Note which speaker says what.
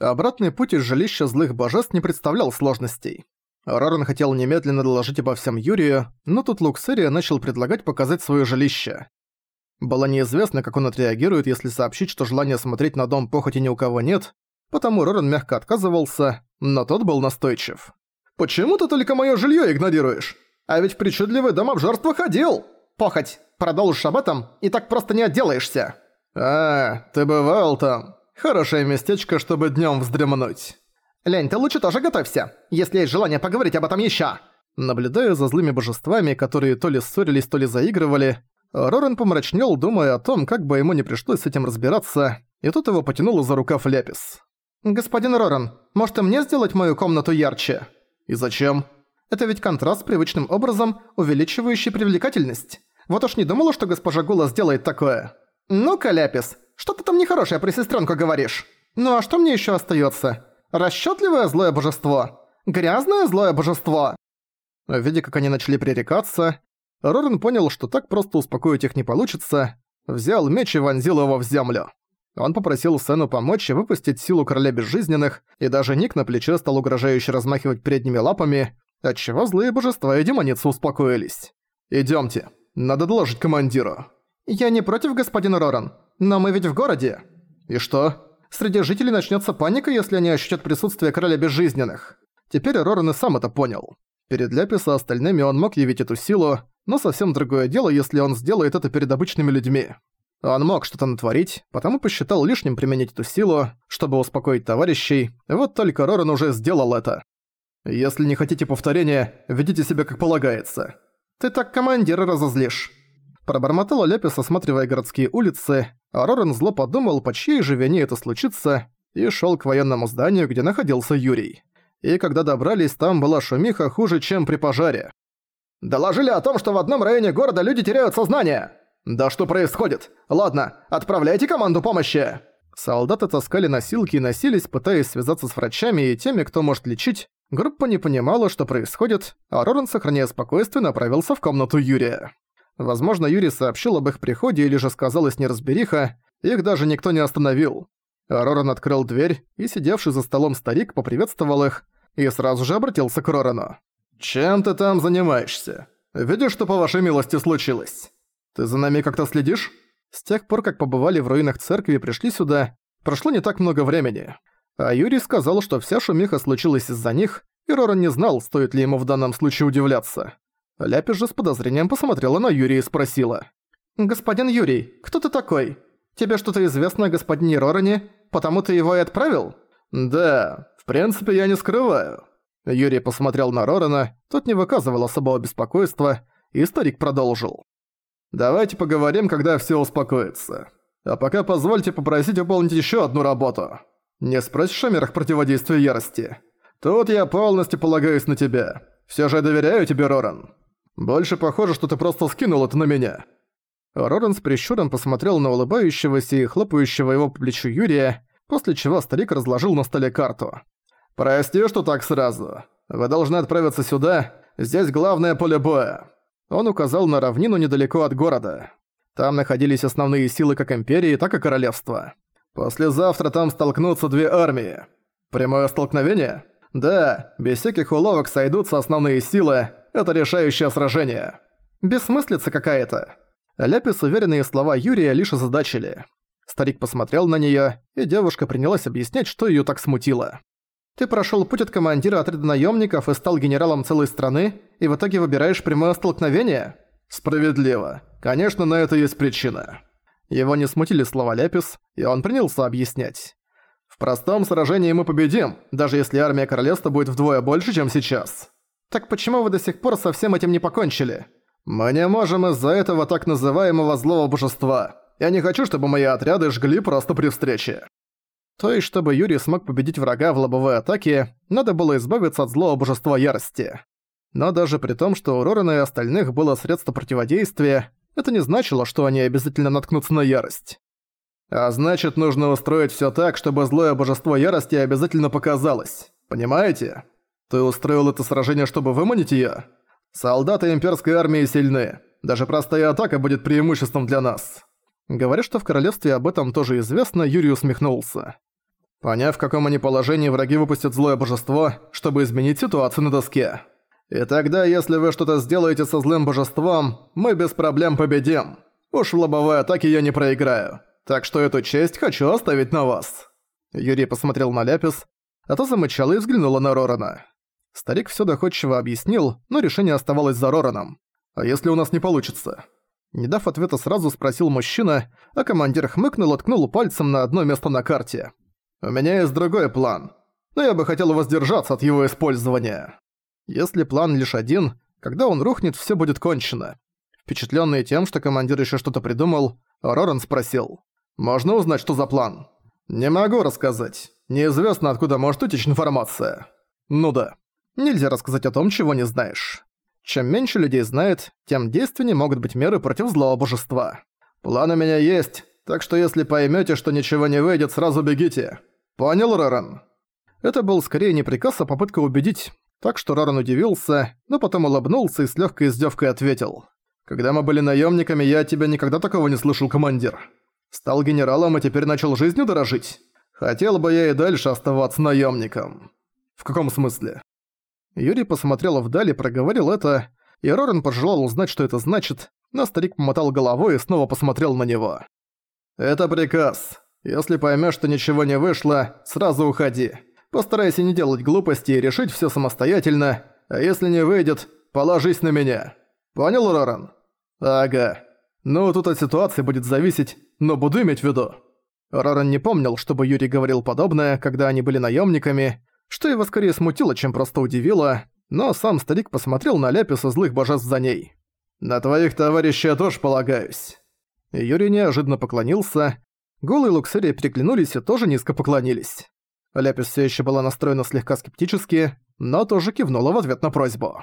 Speaker 1: Обратный путь из жилища злых божеств не представлял сложностей. Роран хотел немедленно доложить обо всем Юрию, но тут Луксерия начал предлагать показать свое жилище. Было неизвестно, как он отреагирует, если сообщить, что желания смотреть на дом похоти ни у кого нет, потому Роран мягко отказывался, но тот был настойчив. «Почему ты только моё жилье игнорируешь? А ведь в причудливый дом обжорства ходил!» «Похоть, продолжишь об этом, и так просто не отделаешься!» «А, ты бывал там. Хорошее местечко, чтобы днём вздремнуть». «Лень, ты лучше тоже готовься, если есть желание поговорить об этом ещё!» Наблюдая за злыми божествами, которые то ли ссорились, то ли заигрывали, Рорен помрачнел, думая о том, как бы ему не пришлось с этим разбираться, и тут его потянуло за рукав Ляпис. «Господин Роран, может и мне сделать мою комнату ярче?» «И зачем?» «Это ведь контраст привычным образом, увеличивающий привлекательность. Вот уж не думала, что госпожа Гула сделает такое». «Ну-ка, Ляпис, что ты там нехорошее про сестрёнку говоришь? Ну а что мне ещё остаётся? Расчётливое злое божество? Грязное злое божество?» Видя, как они начали пререкаться, Рорен понял, что так просто успокоить их не получится, взял меч и вонзил его в землю. Он попросил Сэну помочь и выпустить силу короля безжизненных, и даже Ник на плече стал угрожающе размахивать передними лапами, отчего злые божества и демоницы успокоились. «Идёмте, надо доложить командиру». «Я не против, господин Роран, но мы ведь в городе». «И что?» «Среди жителей начнётся паника, если они ощутят присутствие короля безжизненных». Теперь Роран и сам это понял. Перед Ляписа остальными он мог явить эту силу, но совсем другое дело, если он сделает это перед обычными людьми. Он мог что-то натворить, потому посчитал лишним применить эту силу, чтобы успокоить товарищей, вот только Роран уже сделал это. «Если не хотите повторения, ведите себя как полагается. Ты так командира разозлишь». Пробормотал Лепис, осматривая городские улицы, а Роран зло подумал, по чьей же вине это случится, и шёл к военному зданию, где находился Юрий. И когда добрались, там была шумиха хуже, чем при пожаре. «Доложили о том, что в одном районе города люди теряют сознание!» «Да что происходит? Ладно, отправляйте команду помощи!» Солдаты таскали носилки и носились, пытаясь связаться с врачами и теми, кто может лечить. Группа не понимала, что происходит, а Роран, сохраняя спокойствие, направился в комнату Юрия. Возможно, Юрий сообщил об их приходе или же сказалась неразбериха, их даже никто не остановил. Роран открыл дверь, и сидевший за столом старик поприветствовал их и сразу же обратился к Рорану. «Чем ты там занимаешься? Видишь, что по вашей милости случилось?» Ты за нами как-то следишь? С тех пор, как побывали в руинах церкви и пришли сюда, прошло не так много времени. А Юрий сказал, что вся шумиха случилась из-за них, и Роран не знал, стоит ли ему в данном случае удивляться. Ляпис же с подозрением посмотрела на Юрия и спросила. «Господин Юрий, кто ты такой? Тебе что-то известно о господине Роране, потому ты его и отправил?» «Да, в принципе, я не скрываю». Юрий посмотрел на Рорана, тот не выказывал особого беспокойства, и старик продолжил. Давайте поговорим, когда все успокоится. А пока позвольте попросить выполнить еще одну работу. Не спросишь о мерах противодействия ярости? Тут я полностью полагаюсь на тебя. Все же доверяю тебе, Роран. Больше похоже, что ты просто скинул это на меня». Роран с прищуром посмотрел на улыбающегося и хлопающего его по плечу Юрия, после чего старик разложил на столе карту. «Прости, что так сразу. Вы должны отправиться сюда. Здесь главное поле боя. Он указал на равнину недалеко от города. Там находились основные силы как Империи, так и Королевства. Послезавтра там столкнутся две армии. Прямое столкновение? Да, без всяких уловок сойдутся основные силы. Это решающее сражение. Бессмыслица какая-то. Ляпис уверенные слова Юрия лишь озадачили. Старик посмотрел на неё, и девушка принялась объяснять, что её так смутило. Ты прошёл путь от командира отряда наёмников и стал генералом целой страны, и в итоге выбираешь прямое столкновение? Справедливо. Конечно, на это есть причина. Его не смутили слова Ляпис, и он принялся объяснять. В простом сражении мы победим, даже если армия королевства будет вдвое больше, чем сейчас. Так почему вы до сих пор со всем этим не покончили? Мы не можем из-за этого так называемого злого божества. Я не хочу, чтобы мои отряды жгли просто при встрече. То есть, чтобы Юрий смог победить врага в лобовой атаке, надо было избавиться от злого божества ярости. Но даже при том, что у Рорана и остальных было средство противодействия, это не значило, что они обязательно наткнутся на ярость. А значит, нужно устроить всё так, чтобы злое божество ярости обязательно показалось. Понимаете? Ты устроил это сражение, чтобы выманить её? Солдаты имперской армии сильны. Даже простая атака будет преимуществом для нас. Говоря, что в королевстве об этом тоже известно, Юрий усмехнулся. Поняв, в каком они положении, враги выпустят злое божество, чтобы изменить ситуацию на доске. И тогда, если вы что-то сделаете со злым божеством, мы без проблем победим. Уж в лобовой атаке я не проиграю. Так что эту честь хочу оставить на вас». Юрий посмотрел на Ляпис, а то замычала и взглянула на Рорана. Старик всё доходчиво объяснил, но решение оставалось за Рораном. «А если у нас не получится?» Не дав ответа сразу, спросил мужчина, а командир хмыкнул и ткнул пальцем на одно место на карте. «У меня есть другой план, но я бы хотел воздержаться от его использования. Если план лишь один, когда он рухнет, всё будет кончено». Впечатлённый тем, что командир ещё что-то придумал, Роран спросил. «Можно узнать, что за план?» «Не могу рассказать. Неизвестно, откуда может утечь информация». «Ну да. Нельзя рассказать о том, чего не знаешь». Чем меньше людей знает, тем действеннее могут быть меры против злого божества. План у меня есть, так что если поймете, что ничего не выйдет, сразу бегите. Понял, Роран? Это был скорее не приказ, а попытка убедить, так что Роран удивился, но потом улыбнулся и с легкой издевкой ответил. «Когда мы были наемниками, я тебя никогда такого не слышал, командир. Стал генералом и теперь начал жизнью дорожить. Хотел бы я и дальше оставаться наемником. В каком смысле? Юрий посмотрел вдаль и проговорил это, и Рорен пожелал узнать, что это значит, но старик помотал головой и снова посмотрел на него. «Это приказ. Если поймешь, что ничего не вышло, сразу уходи. Постарайся не делать глупостей и решить все самостоятельно, а если не выйдет, положись на меня. Понял, Роран?» «Ага. Ну, тут от ситуации будет зависеть, но буду иметь в виду». Роран не помнил, чтобы Юрий говорил подобное, когда они были наемниками, что его скорее смутило, чем просто удивило, но сам старик посмотрел на Ляписа злых божеств за ней. «На твоих товарищей я тоже полагаюсь». Юрий неожиданно поклонился, Голый и Луксерия переглянулись и тоже низко поклонились. Ляпис все еще была настроена слегка скептически, но тоже кивнула в ответ на просьбу.